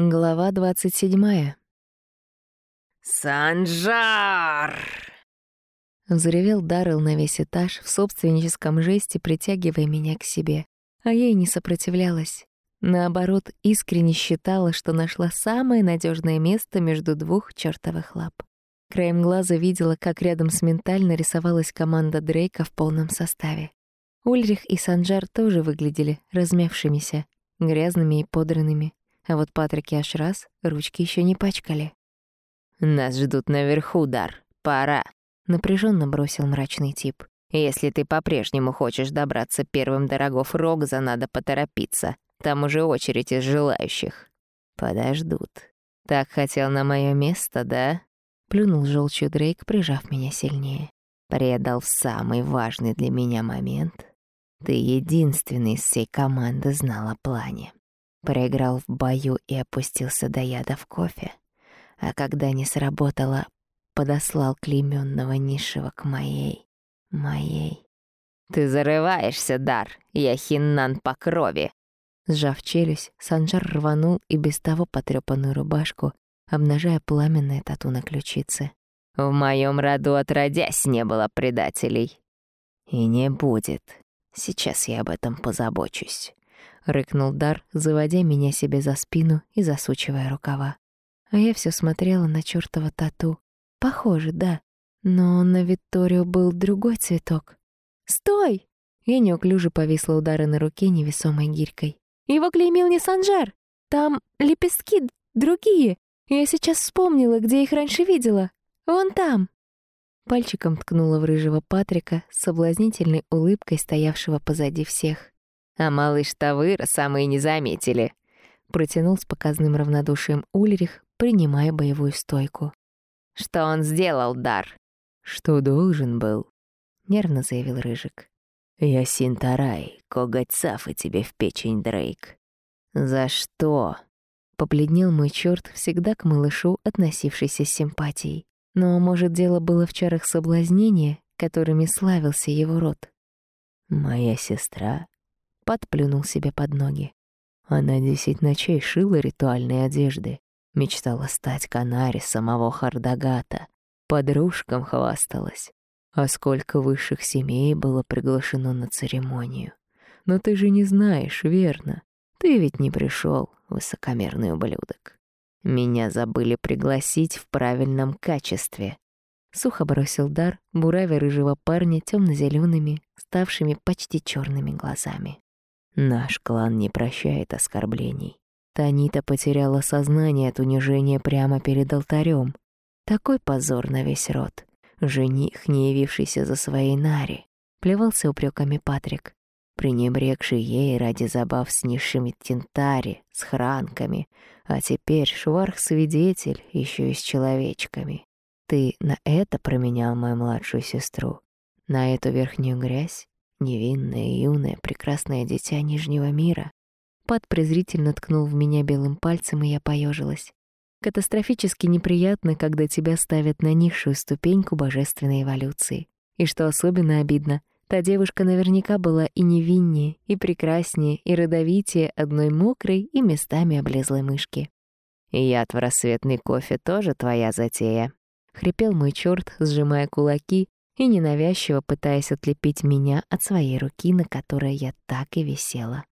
Глава двадцать седьмая. «Санжар!» Взревел Даррелл на весь этаж в собственническом жесте, притягивая меня к себе. А я и не сопротивлялась. Наоборот, искренне считала, что нашла самое надежное место между двух чертовых лап. Краем глаза видела, как рядом с менталь нарисовалась команда Дрейка в полном составе. Ульрих и Санжар тоже выглядели размявшимися, грязными и подранными. А вот Патрик и Ашрас ручки еще не пачкали. «Нас ждут наверху, Дар. Пора», — напряженно бросил мрачный тип. «Если ты по-прежнему хочешь добраться первым до рогов Рогза, надо поторопиться. Там уже очередь из желающих». «Подождут. Так хотел на мое место, да?» Плюнул желчью Дрейк, прижав меня сильнее. Предал в самый важный для меня момент. Ты единственный из всей команды знал о плане. Проиграл в бою и опустился до яда в кофе. А когда не сработало, подослал клеймённого низшего к моей, моей. «Ты зарываешься, Дар! Я хиннан по крови!» Сжав челюсть, Санжар рванул и без того потрёпанную рубашку, обнажая пламенное тату на ключице. «В моем роду отродясь не было предателей. И не будет. Сейчас я об этом позабочусь» рыкнул Дар, заводя меня себе за спину и засучивая рукава. А я все смотрела на чёртово тату. Похоже, да. Но на Викторию был другой цветок. «Стой!» Я неуклюже повисла удары на руке невесомой гирькой. «Его клеймил не Санжар! Там лепестки другие! Я сейчас вспомнила, где их раньше видела. Вон там!» Пальчиком ткнула в рыжего Патрика с соблазнительной улыбкой, стоявшего позади всех. А малыш-то вырос, мы не заметили. Протянул с показным равнодушием Ульрих, принимая боевую стойку. Что он сделал, Дар? Что должен был, нервно заявил Рыжик. Я Синтарай, коготь Сафы тебе в печень, Дрейк. За что? Побледнел мой чёрт, всегда к малышу относившийся с симпатией. Но, может, дело было в чарах соблазнения, которыми славился его род. Моя сестра подплюнул себе под ноги. Она десять ночей шила ритуальные одежды, мечтала стать канаре самого Хардагата, подружкам хвасталась. А сколько высших семей было приглашено на церемонию. Но ты же не знаешь, верно? Ты ведь не пришел, высокомерный ублюдок. Меня забыли пригласить в правильном качестве. Сухо бросил дар, буравя рыжего парня темно зелеными ставшими почти черными глазами. Наш клан не прощает оскорблений. Танита потеряла сознание от унижения прямо перед алтарем. Такой позор на весь род. Жених, не явившийся за своей Нари, плевался упреками Патрик, пренебрегший ей ради забав с низшими тентари, с хранками, а теперь шварх-свидетель еще и с человечками. Ты на это променял мою младшую сестру? На эту верхнюю грязь? Невинное, юное, прекрасное дитя Нижнего мира. Пат презрительно ткнул в меня белым пальцем, и я поежилась. Катастрофически неприятно, когда тебя ставят на низшую ступеньку божественной эволюции. И что особенно обидно, та девушка наверняка была и невиннее, и прекраснее, и родовитее одной мокрой и местами облезлой мышки. «И яд в рассветный кофе тоже твоя затея», — хрипел мой чёрт, сжимая кулаки и ненавязчиво пытаясь отлепить меня от своей руки, на которой я так и висела.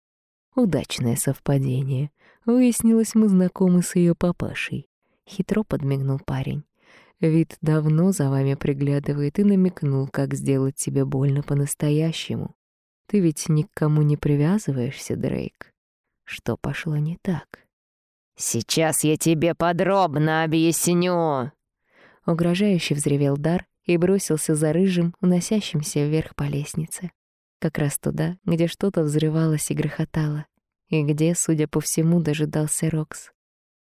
Удачное совпадение. Выяснилось, мы знакомы с ее папашей. Хитро подмигнул парень. Вид давно за вами приглядывает и намекнул, как сделать тебе больно по-настоящему. Ты ведь ни к кому не привязываешься, Дрейк. Что пошло не так? «Сейчас я тебе подробно объясню!» Угрожающе взревел Дар и бросился за рыжим, уносящимся вверх по лестнице. Как раз туда, где что-то взрывалось и грохотало, и где, судя по всему, дожидался Рокс.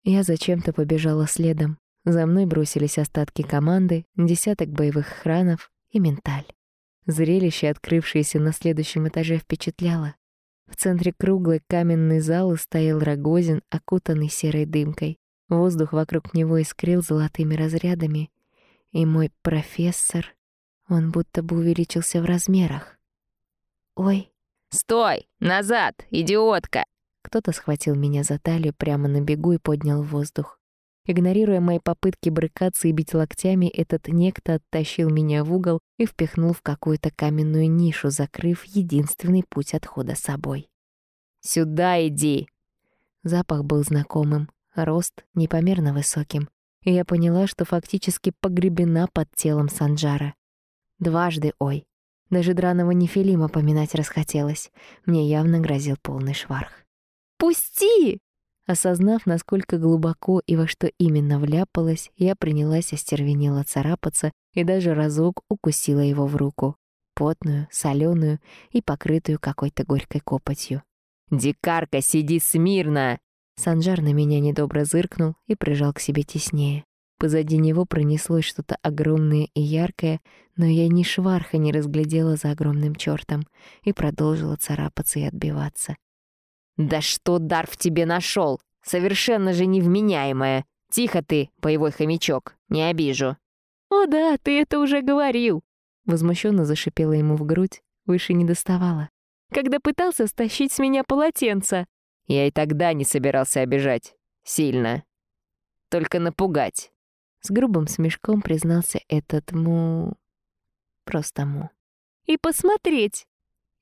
Я зачем-то побежала следом. За мной бросились остатки команды, десяток боевых хранов и менталь. Зрелище, открывшееся на следующем этаже, впечатляло. В центре круглой каменной залы стоял Рогозин, окутанный серой дымкой. Воздух вокруг него искрил золотыми разрядами, и мой профессор, он будто бы увеличился в размерах. Ой. «Стой! Назад, идиотка!» Кто-то схватил меня за талию прямо на бегу и поднял в воздух. Игнорируя мои попытки брыкаться и бить локтями, этот некто оттащил меня в угол и впихнул в какую-то каменную нишу, закрыв единственный путь отхода собой. «Сюда иди!» Запах был знакомым, рост непомерно высоким, и я поняла, что фактически погребена под телом Санджара. Дважды ой. Даже драного нефилима поминать расхотелось. Мне явно грозил полный шварх. «Пусти!» Осознав, насколько глубоко и во что именно вляпалась, я принялась остервенело царапаться и даже разок укусила его в руку. Потную, соленую и покрытую какой-то горькой копотью. «Дикарка, сиди смирно!» Санжар на меня недобро зыркнул и прижал к себе теснее. Позади него пронеслось что-то огромное и яркое, но я ни шварха не разглядела за огромным чертом и продолжила царапаться и отбиваться. «Да что дар в тебе нашел? Совершенно же невменяемая! Тихо ты, боевой хомячок, не обижу!» «О да, ты это уже говорил!» Возмущенно зашипела ему в грудь, выше не доставала. «Когда пытался стащить с меня полотенце!» Я и тогда не собирался обижать. Сильно. Только напугать. С грубым смешком признался этот му... Просто му. «И посмотреть!»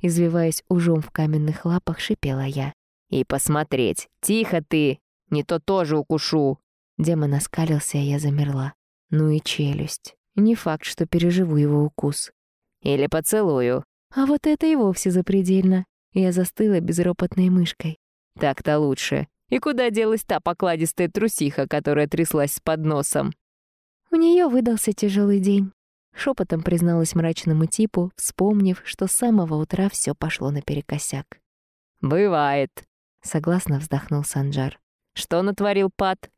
Извиваясь ужом в каменных лапах, шипела я. И посмотреть. Тихо ты, не то тоже укушу. Демон оскалился, а я замерла. Ну и челюсть. Не факт, что переживу его укус. Или поцелую. А вот это и вовсе запредельно. Я застыла безропотной мышкой. Так-то лучше. И куда делась та покладистая трусиха, которая тряслась с подносом? У нее выдался тяжелый день. Шепотом призналась мрачному типу, вспомнив, что с самого утра все пошло наперекосяк. «Бывает», Согласно вздохнул Санджар. Что натворил Пат?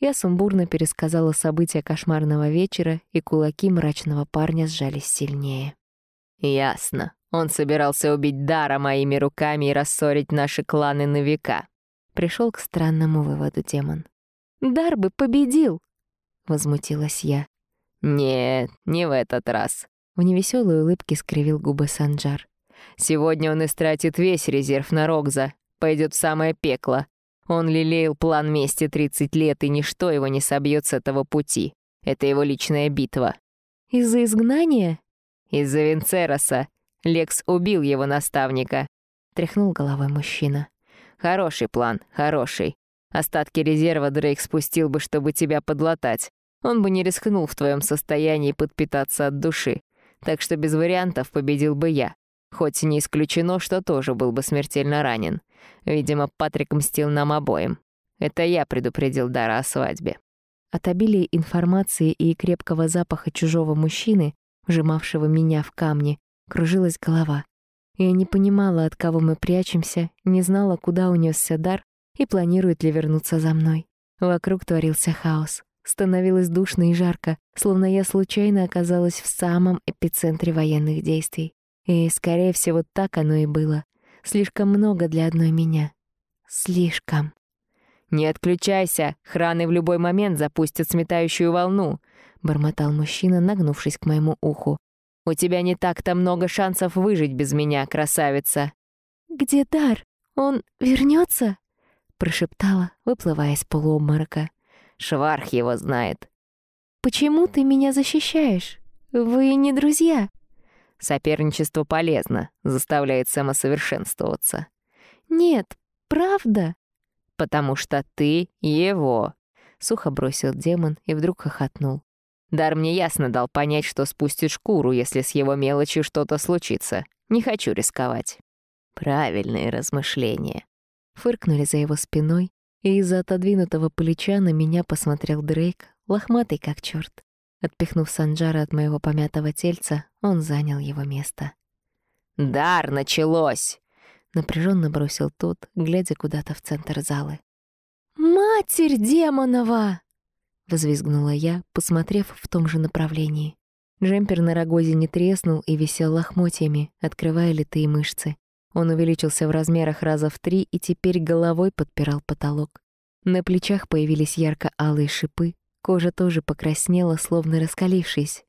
Я сумбурно пересказала события кошмарного вечера, и кулаки мрачного парня сжались сильнее. Ясно. Он собирался убить Дара моими руками и рассорить наши кланы на века. Пришел к странному выводу демон. Дар бы победил, возмутилась я. Нет, не в этот раз. В невеселой улыбке скривил губы Санджар. Сегодня он истратит весь резерв на Рогза, пойдет в самое пекло. Он лелеял план мести 30 лет, и ничто его не собьет с этого пути. Это его личная битва. Из-за изгнания? Из-за Винцероса. Лекс убил его наставника. Тряхнул головой мужчина. Хороший план, хороший. Остатки резерва Дрейк спустил бы, чтобы тебя подлатать. Он бы не рискнул в твоем состоянии подпитаться от души. Так что без вариантов победил бы я. Хоть не исключено, что тоже был бы смертельно ранен. Видимо, Патрик мстил нам обоим. Это я предупредил Дара о свадьбе. От обилия информации и крепкого запаха чужого мужчины, вжимавшего меня в камни, кружилась голова. Я не понимала, от кого мы прячемся, не знала, куда унесся дар и планирует ли вернуться за мной. Вокруг творился хаос. Становилось душно и жарко, словно я случайно оказалась в самом эпицентре военных действий. И, скорее всего, так оно и было. Слишком много для одной меня. Слишком. «Не отключайся, храны в любой момент запустят сметающую волну», — бормотал мужчина, нагнувшись к моему уху. «У тебя не так-то много шансов выжить без меня, красавица». «Где дар? Он вернется? прошептала, выплывая из полуобморока. «Шварх его знает». «Почему ты меня защищаешь? Вы не друзья?» Соперничество полезно, заставляет самосовершенствоваться. Нет, правда? Потому что ты его. Сухо бросил демон и вдруг хохотнул. Дар мне ясно дал понять, что спустит шкуру, если с его мелочью что-то случится. Не хочу рисковать. Правильные размышления. Фыркнули за его спиной, и из-за отодвинутого плеча на меня посмотрел Дрейк, лохматый как черт. Отпихнув Санджара от моего помятого тельца, он занял его место. «Дар, началось!» — напряженно бросил тот, глядя куда-то в центр залы. «Матерь демонова!» — взвизгнула я, посмотрев в том же направлении. Джемпер на рогозе не треснул и висел лохмотьями, открывая литые мышцы. Он увеличился в размерах раза в три и теперь головой подпирал потолок. На плечах появились ярко-алые шипы, Кожа тоже покраснела, словно раскалившись.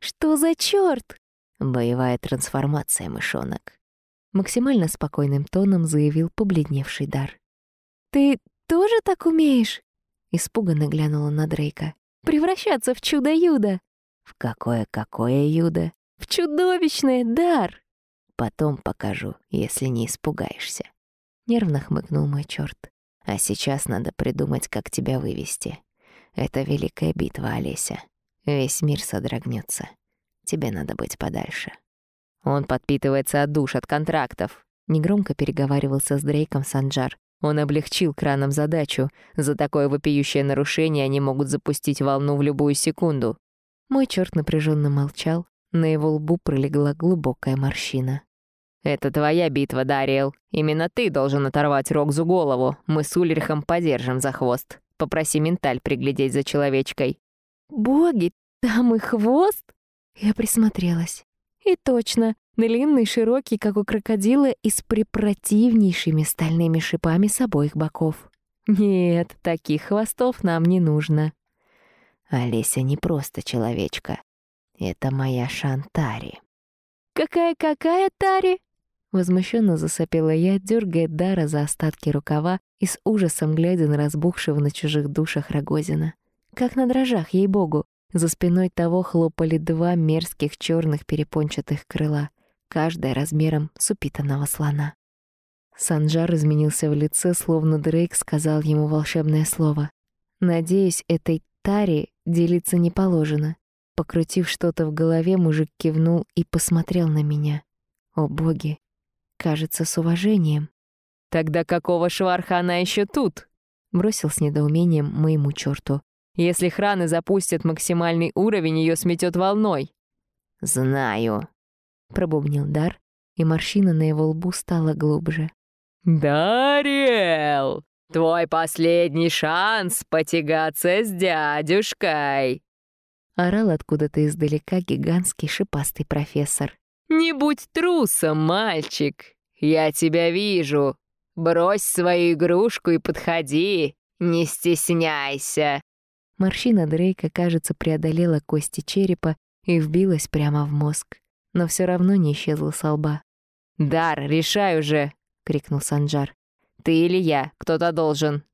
«Что за чёрт?» «Боевая трансформация, мышонок», — максимально спокойным тоном заявил побледневший дар. ты тоже так умеешь?» Испуганно глянула на Дрейка. «Превращаться в чудо-юдо!» «В какое-какое юдо?» «В чудовищное, дар!» «Потом покажу, если не испугаешься». Нервно хмыкнул мой чёрт. «А сейчас надо придумать, как тебя вывести. Это великая битва, Олеся. Весь мир содрогнется. Тебе надо быть подальше». Он подпитывается от душ, от контрактов. Негромко переговаривался с Дрейком Санджар. Он облегчил краном задачу. За такое вопиющее нарушение они могут запустить волну в любую секунду. Мой черт напряженно молчал. На его лбу пролегла глубокая морщина. «Это твоя битва, Дариэл. Именно ты должен оторвать Рокзу голову. Мы с Ульрихом подержим за хвост. Попроси менталь приглядеть за человечкой». «Боги, там и хвост?» Я присмотрелась. И точно, длинный, широкий, как у крокодила, и с препротивнейшими стальными шипами с обоих боков. Нет, таких хвостов нам не нужно. Олеся не просто человечка. Это моя Шантари. «Какая-какая Тари?» Возмущенно засопела я, дергая Дара за остатки рукава и с ужасом глядя на разбухшего на чужих душах Рогозина. Как на дрожжах, ей-богу. За спиной того хлопали два мерзких черных перепончатых крыла, каждое размером с упитанного слона. Санджар изменился в лице, словно Дрейк сказал ему волшебное слово. Надеюсь, этой таре делиться не положено. Покрутив что-то в голове, мужик кивнул и посмотрел на меня. О боги, кажется, с уважением. «Тогда какого шварха она еще тут?» Бросил с недоумением моему черту. Если храны запустят максимальный уровень, ее сметет волной. Знаю, пробубнил Дар, и морщина на его лбу стала глубже. Дариэл, твой последний шанс потягаться с дядюшкой. Орал откуда-то издалека гигантский шипастый профессор. «Не будь трусом, мальчик! Я тебя вижу! Брось свою игрушку и подходи! Не стесняйся!» Морщина Дрейка, кажется, преодолела кости черепа и вбилась прямо в мозг, но все равно не исчезла со лба. «Дар, решай уже!» — крикнул Санджар. «Ты или я? Кто-то должен!»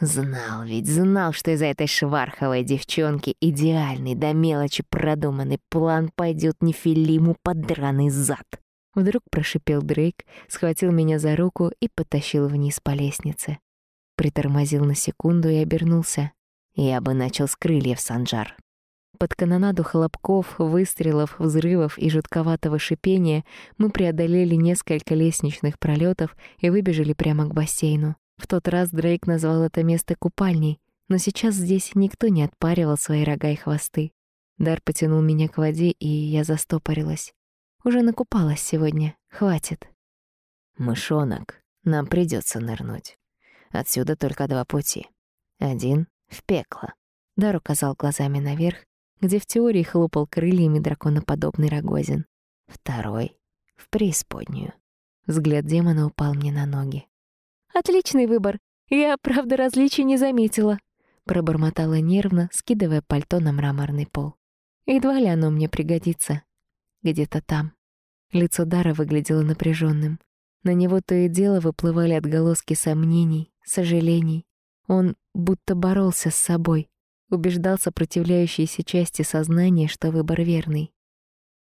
Знал ведь, знал, что из-за этой шварховой девчонки идеальный до мелочи продуманный план пойдет Нефилиму под драный зад. Вдруг прошипел Дрейк, схватил меня за руку и потащил вниз по лестнице. Притормозил на секунду и обернулся. Я бы начал с крыльев, Санджар. Под канонаду хлопков, выстрелов, взрывов и жутковатого шипения мы преодолели несколько лестничных пролетов и выбежали прямо к бассейну. В тот раз Дрейк назвал это место купальней, но сейчас здесь никто не отпаривал свои рога и хвосты. Дар потянул меня к воде, и я застопорилась. Уже накупалась сегодня, хватит. Мышонок, нам придется нырнуть. Отсюда только два пути. Один в пекло. Дар указал глазами наверх, где в теории хлопал крыльями драконоподобный Рогозин. Второй — в преисподнюю. Взгляд демона упал мне на ноги. «Отличный выбор. Я, правда, различий не заметила», — пробормотала нервно, скидывая пальто на мраморный пол. «Едва ли оно мне пригодится. Где-то там». Лицо Дара выглядело напряженным. На него то и дело выплывали отголоски сомнений, сожалений, он будто боролся с собой, убеждал сопротивляющиеся части сознания, что выбор верный.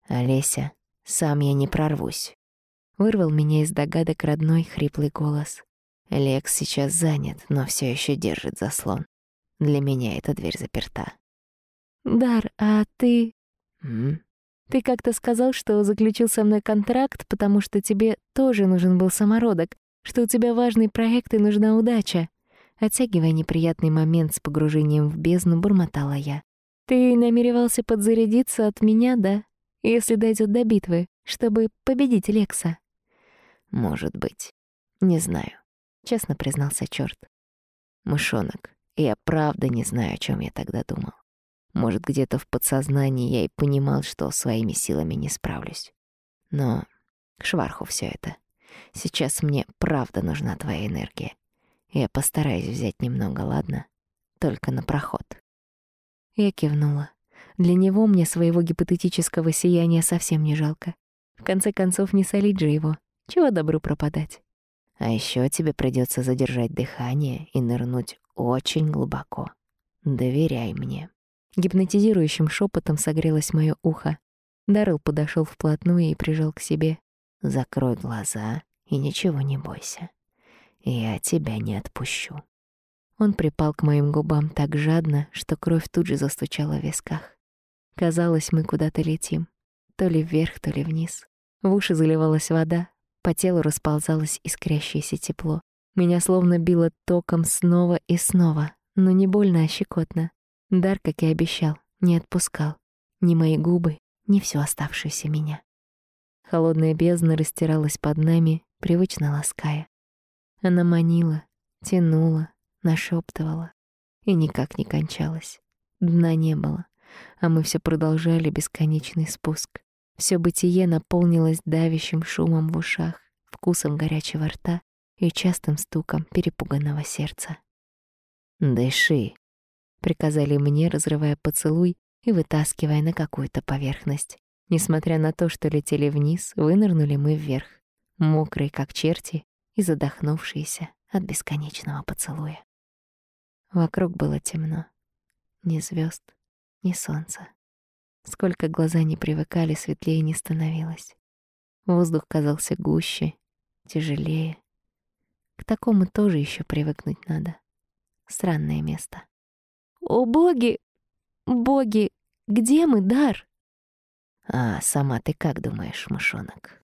«Олеся, сам я не прорвусь», — вырвал меня из догадок родной хриплый голос. Лекс сейчас занят, но все еще держит заслон. Для меня эта дверь заперта. «Дар, а ты...» М? «Ты как-то сказал, что заключил со мной контракт, потому что тебе тоже нужен был самородок, что у тебя важный проект и нужна удача. Оттягивая неприятный момент с погружением в бездну, бормотала я. «Ты намеревался подзарядиться от меня, да? Если дойдет до битвы, чтобы победить Лекса?» «Может быть. Не знаю», — честно признался чёрт. «Мышонок, я правда не знаю, о чем я тогда думал. Может, где-то в подсознании я и понимал, что своими силами не справлюсь. Но к шварху все это. Сейчас мне правда нужна твоя энергия. Я постараюсь взять немного, ладно? Только на проход. Я кивнула. Для него мне своего гипотетического сияния совсем не жалко. В конце концов, не солить же его. Чего добру пропадать? А еще тебе придется задержать дыхание и нырнуть очень глубоко. Доверяй мне. Гипнотизирующим шепотом согрелось мое ухо. Даррелл подошел вплотную и прижал к себе. Закрой глаза и ничего не бойся. Я тебя не отпущу. Он припал к моим губам так жадно, что кровь тут же застучала в висках. Казалось, мы куда-то летим. То ли вверх, то ли вниз. В уши заливалась вода, по телу расползалось искрящееся тепло. Меня словно било током снова и снова, но не больно, а щекотно. Дар, как и обещал, не отпускал. Ни мои губы, ни всю оставшуюся меня. Холодная бездна растиралась под нами, привычно лаская. Она манила, тянула, нашептывала и никак не кончалась. Дна не было, а мы все продолжали бесконечный спуск. Все бытие наполнилось давящим шумом в ушах, вкусом горячего рта и частым стуком перепуганного сердца. «Дыши», — приказали мне, разрывая поцелуй и вытаскивая на какую-то поверхность. Несмотря на то, что летели вниз, вынырнули мы вверх, мокрые, как черти, и задохнувшиеся от бесконечного поцелуя. Вокруг было темно. Ни звезд, ни солнца. Сколько глаза не привыкали, светлее не становилось. Воздух казался гуще, тяжелее. К такому тоже еще привыкнуть надо. Странное место. «О, боги! Боги! Где мы, Дар?» «А сама ты как думаешь, мышонок?»